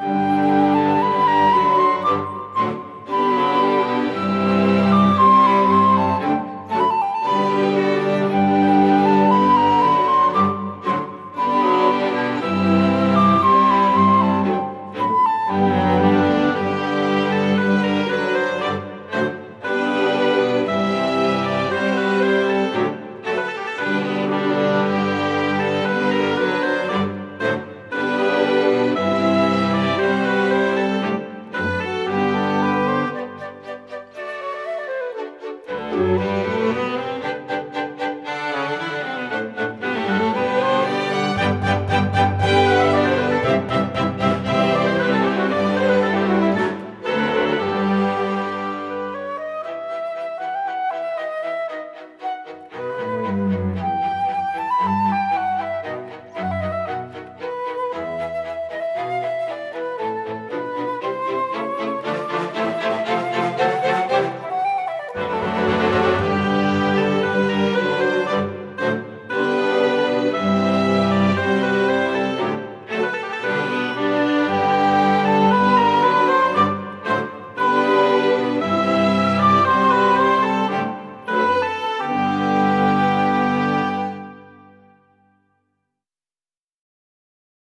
Música Música